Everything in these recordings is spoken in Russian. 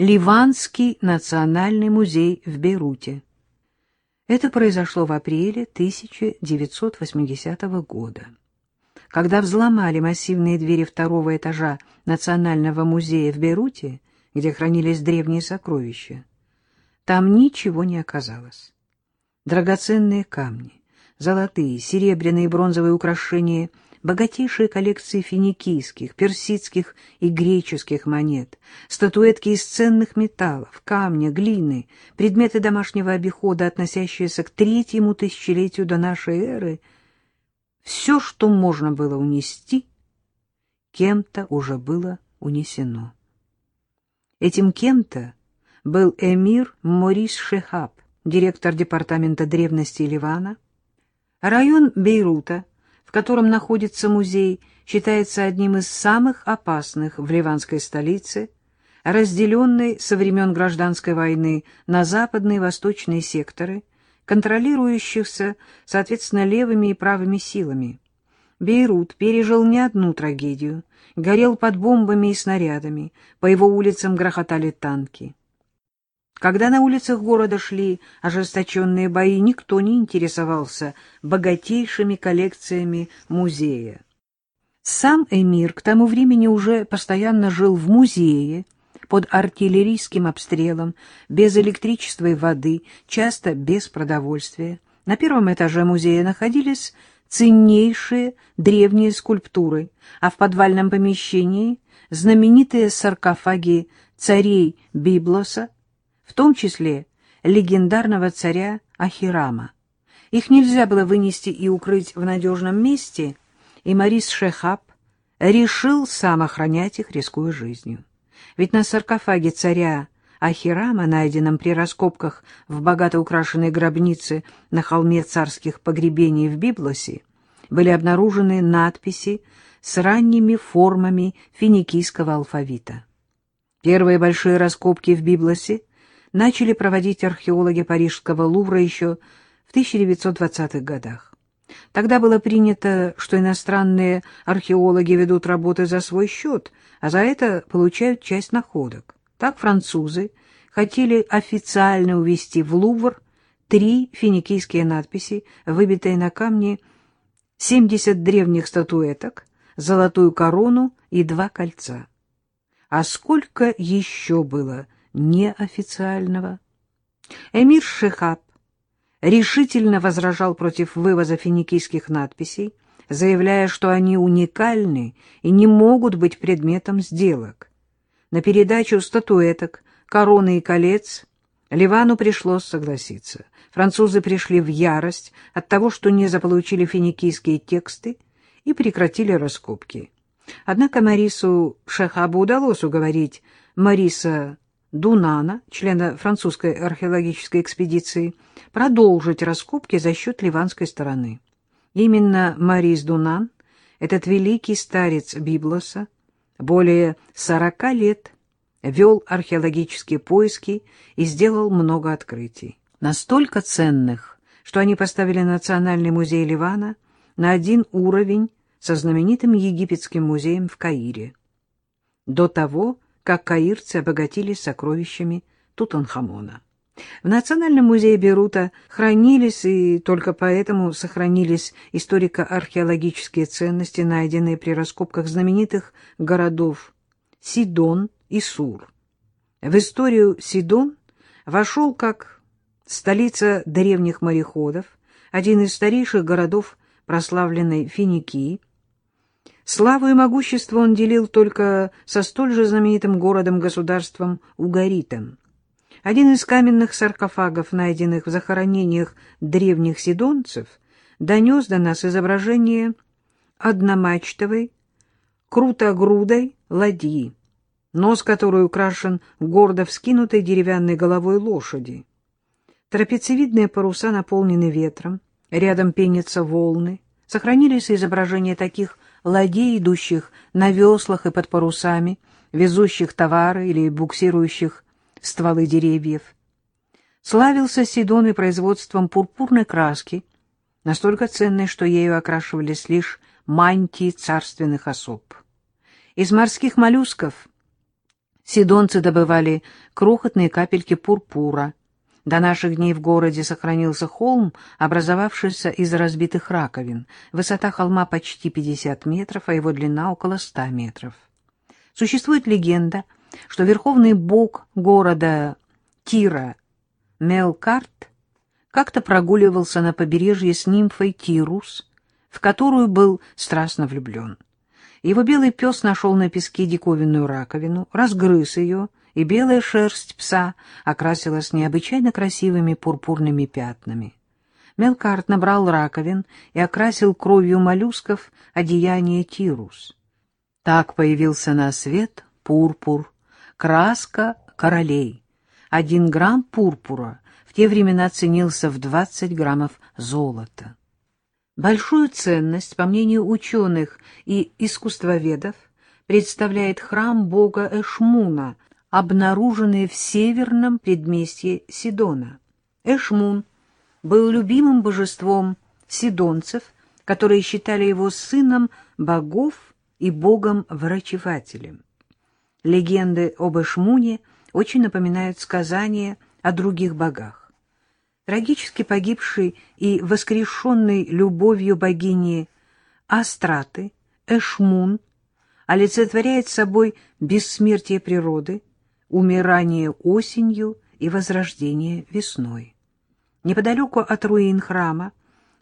Ливанский национальный музей в Бейруте. Это произошло в апреле 1980 года. Когда взломали массивные двери второго этажа Национального музея в Бейруте, где хранились древние сокровища, там ничего не оказалось. Драгоценные камни, золотые, серебряные и бронзовые украшения, богатейшие коллекции финикийских, персидских и греческих монет, статуэтки из ценных металлов, камня, глины, предметы домашнего обихода, относящиеся к третьему тысячелетию до нашей эры, все, что можно было унести, кем-то уже было унесено. Этим кем-то был эмир Морис Шехаб, директор департамента древности Ливана. Район Бейрута, в котором находится музей, считается одним из самых опасных в ливанской столице, разделенный со времен гражданской войны на западные и восточные секторы, контролирующихся, соответственно, левыми и правыми силами. Бейрут пережил не одну трагедию, горел под бомбами и снарядами, по его улицам грохотали танки. Когда на улицах города шли ожесточенные бои, никто не интересовался богатейшими коллекциями музея. Сам эмир к тому времени уже постоянно жил в музее, под артиллерийским обстрелом, без электричества и воды, часто без продовольствия. На первом этаже музея находились ценнейшие древние скульптуры, а в подвальном помещении знаменитые саркофаги царей Библоса, в том числе легендарного царя Ахирама. Их нельзя было вынести и укрыть в надежном месте, и Марис Шехаб решил сам охранять их, рискуя жизнью. Ведь на саркофаге царя Ахирама, найденном при раскопках в богато украшенной гробнице на холме царских погребений в Библосе, были обнаружены надписи с ранними формами финикийского алфавита. Первые большие раскопки в Библосе начали проводить археологи Парижского Лувра еще в 1920-х годах. Тогда было принято, что иностранные археологи ведут работы за свой счет, а за это получают часть находок. Так французы хотели официально увезти в Лувр три финикийские надписи, выбитые на камне 70 древних статуэток, золотую корону и два кольца. А сколько еще было неофициального. Эмир Шехаб решительно возражал против вывоза финикийских надписей, заявляя, что они уникальны и не могут быть предметом сделок. На передачу статуэток, короны и колец Ливану пришлось согласиться. Французы пришли в ярость от того, что не заполучили финикийские тексты и прекратили раскопки. Однако Марису Шехабу удалось уговорить Мариса Дунана, члена французской археологической экспедиции, продолжить раскопки за счет ливанской стороны. Именно Марис Дунан, этот великий старец Библоса, более сорока лет вел археологические поиски и сделал много открытий. Настолько ценных, что они поставили Национальный музей Ливана на один уровень со знаменитым египетским музеем в Каире. До того, как каирцы обогатились сокровищами Тутанхамона. В Национальном музее Берута хранились и только поэтому сохранились историко-археологические ценности, найденные при раскопках знаменитых городов Сидон и Сур. В историю Сидон вошел как столица древних мореходов, один из старейших городов прославленной Финикии, Славу и могущество он делил только со столь же знаменитым городом-государством Угаритом. Один из каменных саркофагов, найденных в захоронениях древних сидонцев, донес до нас изображение одномачтовой, крутогрудой ладьи, нос которой украшен гордо вскинутой деревянной головой лошади. Трапециевидные паруса наполнены ветром, рядом пенятся волны, сохранились изображения таких ладей, идущих на веслах и под парусами, везущих товары или буксирующих стволы деревьев. Славился Сидон и производством пурпурной краски, настолько ценной, что ею окрашивались лишь мантии царственных особ. Из морских моллюсков Сидонцы добывали крохотные капельки пурпура. До наших дней в городе сохранился холм, образовавшийся из разбитых раковин. Высота холма почти 50 метров, а его длина около 100 метров. Существует легенда, что верховный бог города Тира Мелкарт как-то прогуливался на побережье с нимфой Тирус, в которую был страстно влюблен. Его белый пес нашел на песке диковинную раковину, разгрыз ее, и белая шерсть пса окрасилась необычайно красивыми пурпурными пятнами. Мелкарт набрал раковин и окрасил кровью моллюсков одеяние Тирус. Так появился на свет пурпур, краска королей. Один грамм пурпура в те времена ценился в 20 граммов золота. Большую ценность, по мнению ученых и искусствоведов, представляет храм бога Эшмуна, обнаруженный в северном предместье Сидона. Эшмун был любимым божеством сидонцев, которые считали его сыном богов и богом-врачевателем. Легенды об Эшмуне очень напоминают сказания о других богах. Трагически погибший и воскрешенный любовью богини Астраты, Эшмун, олицетворяет собой бессмертие природы, умирание осенью и возрождение весной. Неподалеку от руин храма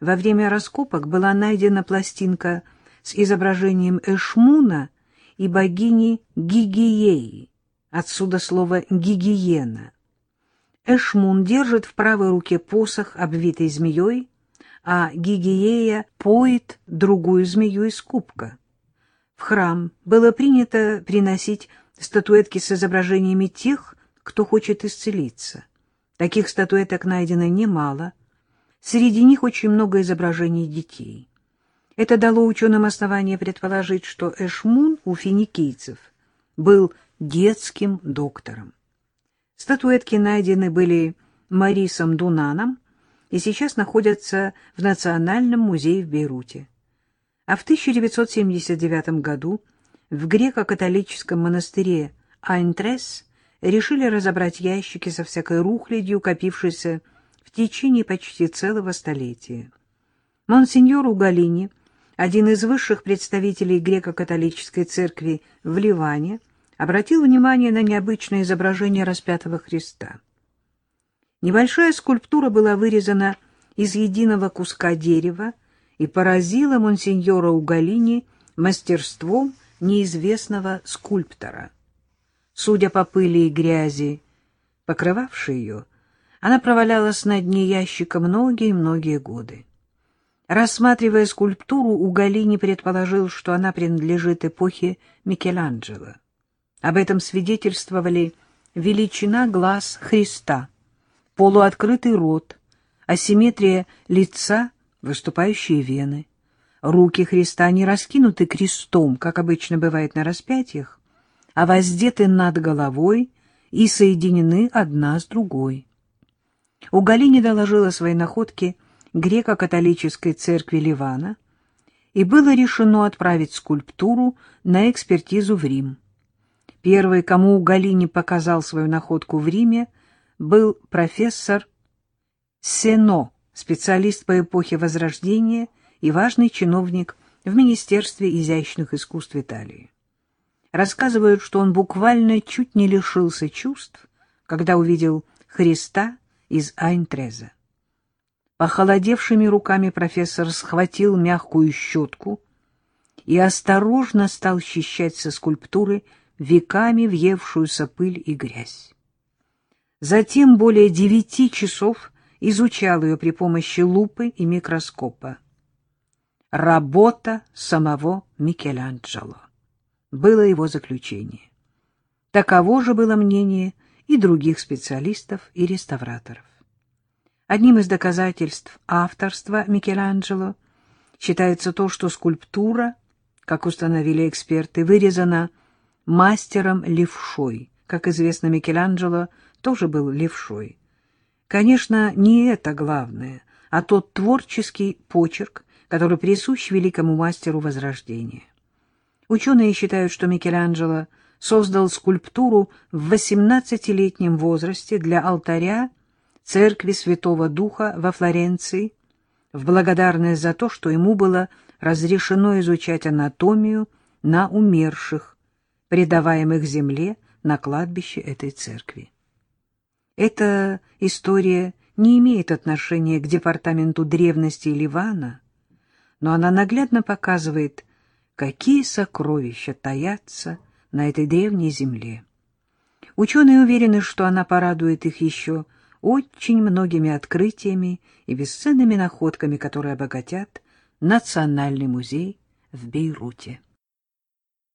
во время раскопок была найдена пластинка с изображением Эшмуна и богини Гигиеи, отсюда слово «гигиена». Эшмун держит в правой руке посох, обвитый змеей, а Гигиея поет другую змею из кубка. В храм было принято приносить статуэтки с изображениями тех, кто хочет исцелиться. Таких статуэток найдено немало. Среди них очень много изображений детей. Это дало ученым основание предположить, что Эшмун у финикийцев был детским доктором. Статуэтки найдены были Марисом Дунаном и сейчас находятся в Национальном музее в Бейруте. А в 1979 году в греко-католическом монастыре Айнтрес решили разобрать ящики со всякой рухлядью, копившейся в течение почти целого столетия. Монсеньор Угалини, один из высших представителей греко-католической церкви в Ливане, обратил внимание на необычное изображение распятого Христа. Небольшая скульптура была вырезана из единого куска дерева и поразила монсеньора Угалини мастерством неизвестного скульптора. Судя по пыли и грязи, покрывавшей ее, она провалялась на дне ящика многие-многие годы. Рассматривая скульптуру, Угалини предположил, что она принадлежит эпохе Микеланджело. Об этом свидетельствовали величина глаз Христа, полуоткрытый рот, асимметрия лица, выступающие вены. Руки Христа не раскинуты крестом, как обычно бывает на распятиях, а воздеты над головой и соединены одна с другой. У Галини доложила свои находки греко-католической церкви Ливана, и было решено отправить скульптуру на экспертизу в Рим. Первый, кому Галини показал свою находку в Риме, был профессор Сено, специалист по эпохе Возрождения и важный чиновник в Министерстве изящных искусств Италии. Рассказывают, что он буквально чуть не лишился чувств, когда увидел Христа из Айнтреза. Похолодевшими руками профессор схватил мягкую щетку и осторожно стал счищать со скульптуры веками въевшуюся пыль и грязь. Затем более девяти часов изучал ее при помощи лупы и микроскопа. Работа самого Микеланджело. Было его заключение. Таково же было мнение и других специалистов и реставраторов. Одним из доказательств авторства Микеланджело считается то, что скульптура, как установили эксперты, вырезана мастером левшой. Как известно, Микеланджело тоже был левшой. Конечно, не это главное, а тот творческий почерк, который присущ великому мастеру Возрождения. Ученые считают, что Микеланджело создал скульптуру в 18-летнем возрасте для алтаря церкви Святого Духа во Флоренции в благодарность за то, что ему было разрешено изучать анатомию на умерших, предаваемых земле на кладбище этой церкви. Эта история не имеет отношения к департаменту древности Ливана, но она наглядно показывает, какие сокровища таятся на этой древней земле. Ученые уверены, что она порадует их еще очень многими открытиями и бесценными находками, которые обогатят Национальный музей в Бейруте.